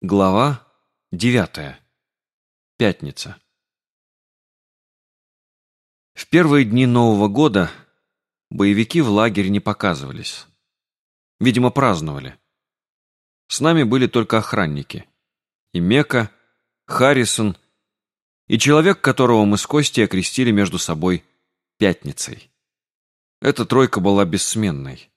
Глава девятая. Пятница. В первые дни Нового года боевики в лагере не показывались. Видимо, праздновали. С нами были только охранники. И Мека, Харрисон и человек, которого мы с Костей окрестили между собой Пятницей. Эта тройка была бессменной.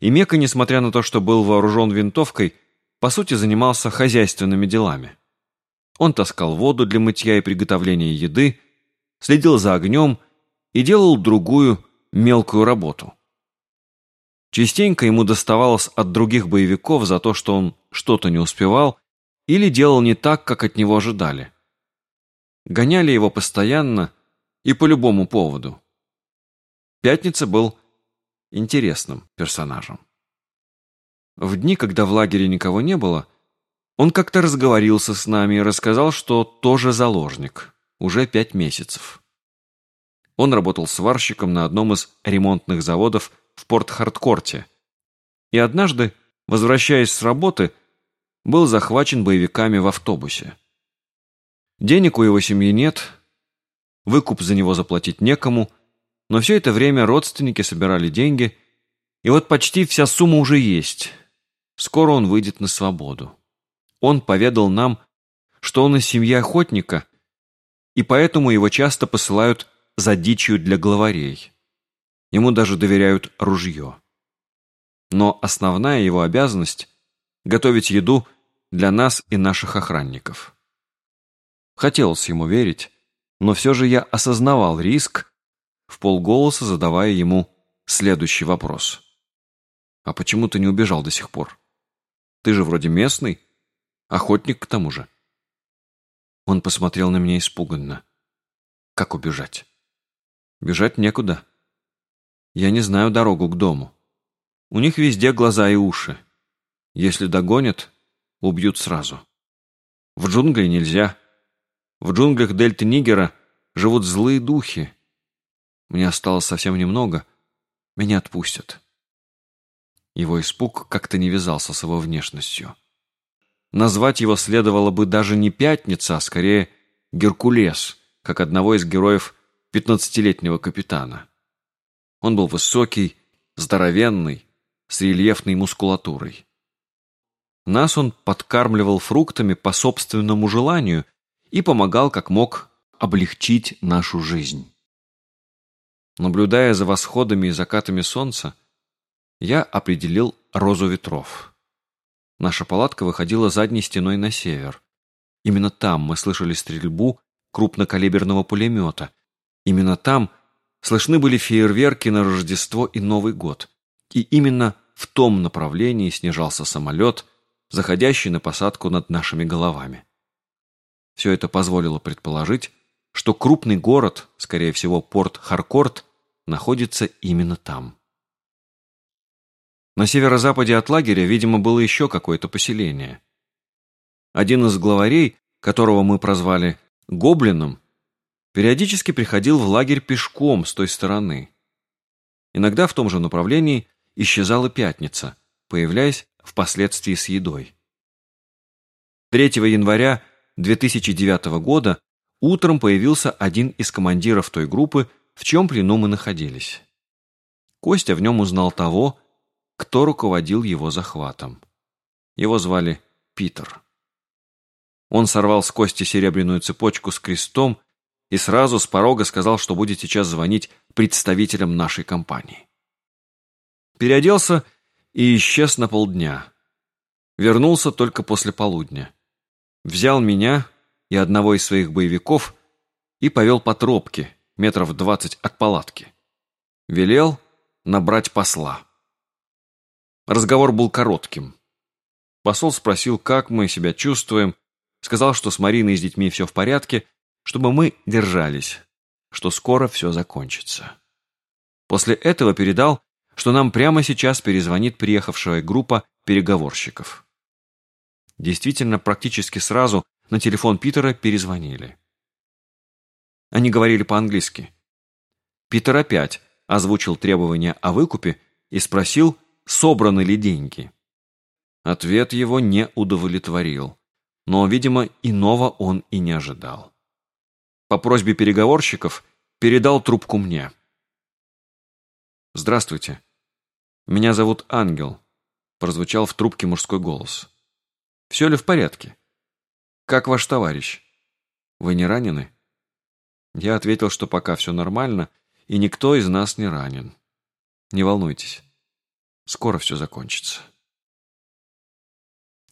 И Мека, несмотря на то, что был вооружен винтовкой, по сути занимался хозяйственными делами. Он таскал воду для мытья и приготовления еды, следил за огнем и делал другую мелкую работу. Частенько ему доставалось от других боевиков за то, что он что-то не успевал или делал не так, как от него ожидали. Гоняли его постоянно и по любому поводу. Пятница был интересным персонажем. В дни, когда в лагере никого не было, он как-то разговорился с нами и рассказал, что тоже заложник, уже пять месяцев. Он работал сварщиком на одном из ремонтных заводов в Порт-Хардкорте. И однажды, возвращаясь с работы, был захвачен боевиками в автобусе. Денег у его семьи нет, выкуп за него заплатить некому, но все это время родственники собирали деньги, и вот почти вся сумма уже есть. Скоро он выйдет на свободу. Он поведал нам, что он из семьи охотника, и поэтому его часто посылают за дичью для главарей. Ему даже доверяют ружье. Но основная его обязанность – готовить еду для нас и наших охранников. Хотелось ему верить, но все же я осознавал риск, в полголоса задавая ему следующий вопрос. «А почему ты не убежал до сих пор? Ты же вроде местный, охотник к тому же». Он посмотрел на меня испуганно. «Как убежать?» «Бежать некуда. Я не знаю дорогу к дому. У них везде глаза и уши. Если догонят, убьют сразу. В джунгли нельзя. В джунглях дельты Нигера живут злые духи. Мне осталось совсем немного. Меня отпустят. Его испуг как-то не вязался с его внешностью. Назвать его следовало бы даже не Пятница, а скорее Геркулес, как одного из героев пятнадцатилетнего капитана. Он был высокий, здоровенный, с рельефной мускулатурой. Нас он подкармливал фруктами по собственному желанию и помогал как мог облегчить нашу жизнь. Наблюдая за восходами и закатами солнца, я определил розу ветров. Наша палатка выходила задней стеной на север. Именно там мы слышали стрельбу крупнокалиберного пулемета. Именно там – Слышны были фейерверки на Рождество и Новый год. И именно в том направлении снижался самолет, заходящий на посадку над нашими головами. Все это позволило предположить, что крупный город, скорее всего порт Харкорт, находится именно там. На северо-западе от лагеря, видимо, было еще какое-то поселение. Один из главарей, которого мы прозвали Гоблином, периодически приходил в лагерь пешком с той стороны. Иногда в том же направлении исчезала пятница, появляясь впоследствии с едой. 3 января 2009 года утром появился один из командиров той группы, в чем плену мы находились. Костя в нем узнал того, кто руководил его захватом. Его звали Питер. Он сорвал с Кости серебряную цепочку с крестом и сразу с порога сказал, что будет сейчас звонить представителям нашей компании. Переоделся и исчез на полдня. Вернулся только после полудня. Взял меня и одного из своих боевиков и повел по тропке, метров двадцать от палатки. Велел набрать посла. Разговор был коротким. Посол спросил, как мы себя чувствуем, сказал, что с Мариной и с детьми все в порядке, чтобы мы держались, что скоро все закончится. После этого передал, что нам прямо сейчас перезвонит приехавшая группа переговорщиков. Действительно, практически сразу на телефон Питера перезвонили. Они говорили по-английски. Питер опять озвучил требования о выкупе и спросил, собраны ли деньги. Ответ его не удовлетворил. но, видимо, иного он и не ожидал. По просьбе переговорщиков передал трубку мне. «Здравствуйте. Меня зовут Ангел», — прозвучал в трубке мужской голос. «Все ли в порядке? Как ваш товарищ? Вы не ранены?» Я ответил, что пока все нормально, и никто из нас не ранен. Не волнуйтесь. Скоро все закончится.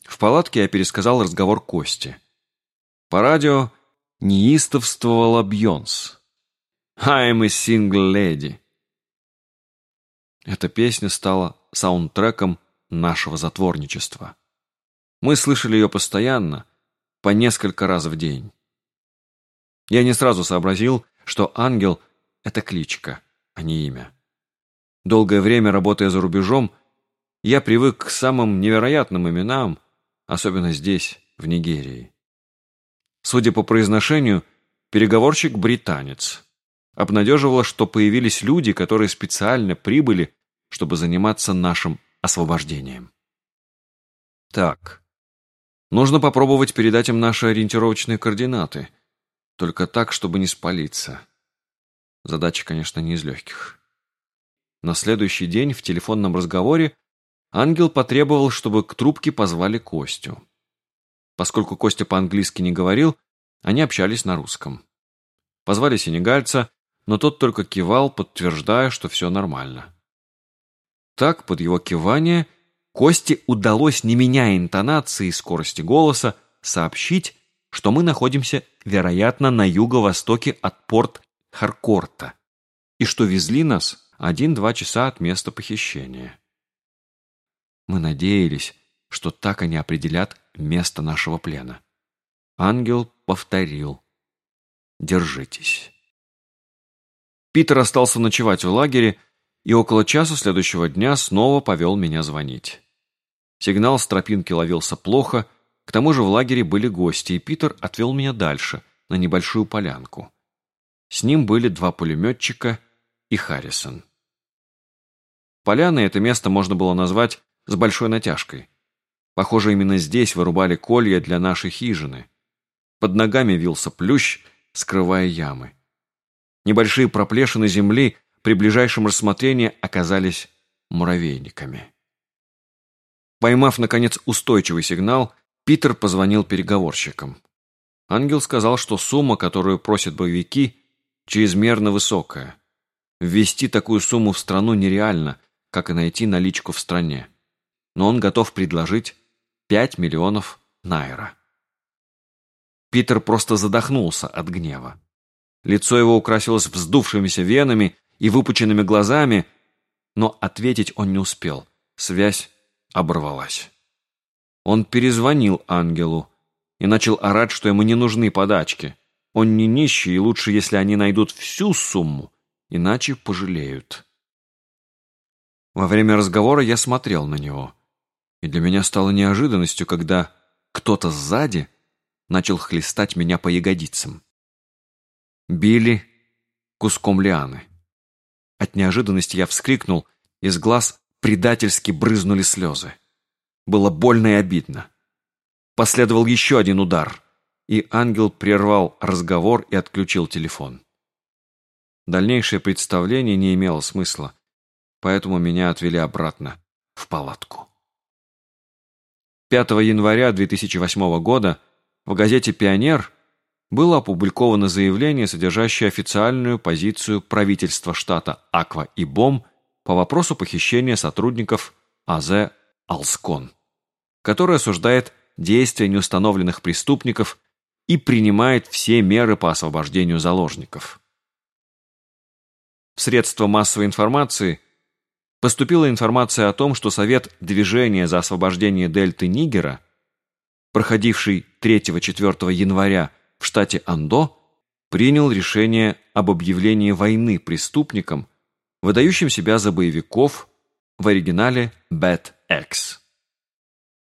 В палатке я пересказал разговор Кости. По радио неистовствовала Бьонс. «I'm a single lady». Эта песня стала саундтреком нашего затворничества. Мы слышали ее постоянно, по несколько раз в день. Я не сразу сообразил, что ангел — это кличка, а не имя. Долгое время работая за рубежом, я привык к самым невероятным именам, особенно здесь, в Нигерии. Судя по произношению, переговорщик британец. Обнадеживало, что появились люди, которые специально прибыли, чтобы заниматься нашим освобождением. Так, нужно попробовать передать им наши ориентировочные координаты, только так, чтобы не спалиться. Задача, конечно, не из легких. На следующий день в телефонном разговоре ангел потребовал, чтобы к трубке позвали Костю. Поскольку Костя по-английски не говорил, они общались на русском. Позвали сенегальца, но тот только кивал, подтверждая, что все нормально. Так, под его кивание, Косте удалось, не меняя интонации и скорости голоса, сообщить, что мы находимся, вероятно, на юго-востоке от порт Харкорта, и что везли нас один-два часа от места похищения. Мы надеялись, что так они определят место нашего плена. Ангел повторил. «Держитесь». Питер остался ночевать в лагере и около часа следующего дня снова повел меня звонить. Сигнал с тропинки ловился плохо, к тому же в лагере были гости, и Питер отвел меня дальше, на небольшую полянку. С ним были два пулеметчика и Харрисон. Поляной это место можно было назвать с большой натяжкой. Похоже, именно здесь вырубали колья для нашей хижины. Под ногами вился плющ, скрывая ямы. Небольшие проплешины земли при ближайшем рассмотрении оказались муравейниками. Поймав, наконец, устойчивый сигнал, Питер позвонил переговорщикам. Ангел сказал, что сумма, которую просят боевики, чрезмерно высокая. Ввести такую сумму в страну нереально, как и найти наличку в стране. Но он готов предложить 5 миллионов найра. Питер просто задохнулся от гнева. Лицо его украсилось вздувшимися венами и выпученными глазами, но ответить он не успел. Связь оборвалась. Он перезвонил ангелу и начал орать, что ему не нужны подачки. Он не нищий, и лучше, если они найдут всю сумму, иначе пожалеют. Во время разговора я смотрел на него, и для меня стало неожиданностью, когда кто-то сзади начал хлестать меня по ягодицам. Били куском лианы. От неожиданности я вскрикнул, из глаз предательски брызнули слезы. Было больно и обидно. Последовал еще один удар, и ангел прервал разговор и отключил телефон. Дальнейшее представление не имело смысла, поэтому меня отвели обратно в палатку. 5 января 2008 года в газете «Пионер» было опубликовано заявление, содержащее официальную позицию правительства штата Аква и Бом по вопросу похищения сотрудников АЗ «Алскон», которое осуждает действия неустановленных преступников и принимает все меры по освобождению заложников. Средства массовой информации поступила информация о том, что Совет Движения за освобождение Дельты Нигера, проходивший 3-4 января в штате Андо принял решение об объявлении войны преступникам, выдающим себя за боевиков, в оригинале Bad X.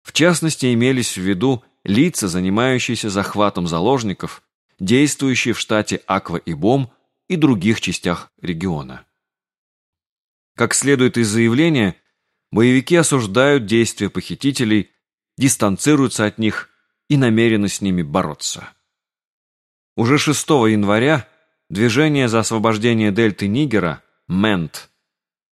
В частности, имелись в виду лица, занимающиеся захватом заложников, действующие в штате Аква и Бом и других частях региона. Как следует из заявления, боевики осуждают действия похитителей, дистанцируются от них и намерены с ними бороться. Уже 6 января движение за освобождение дельты Нигера, МЕНТ,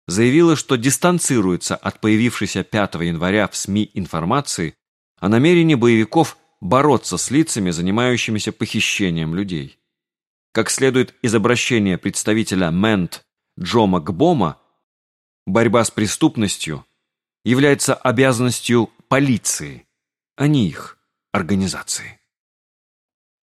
заявило, что дистанцируется от появившейся 5 января в СМИ информации о намерении боевиков бороться с лицами, занимающимися похищением людей. Как следует из обращения представителя МЕНТ Джома Гбома, борьба с преступностью является обязанностью полиции, а не их организации.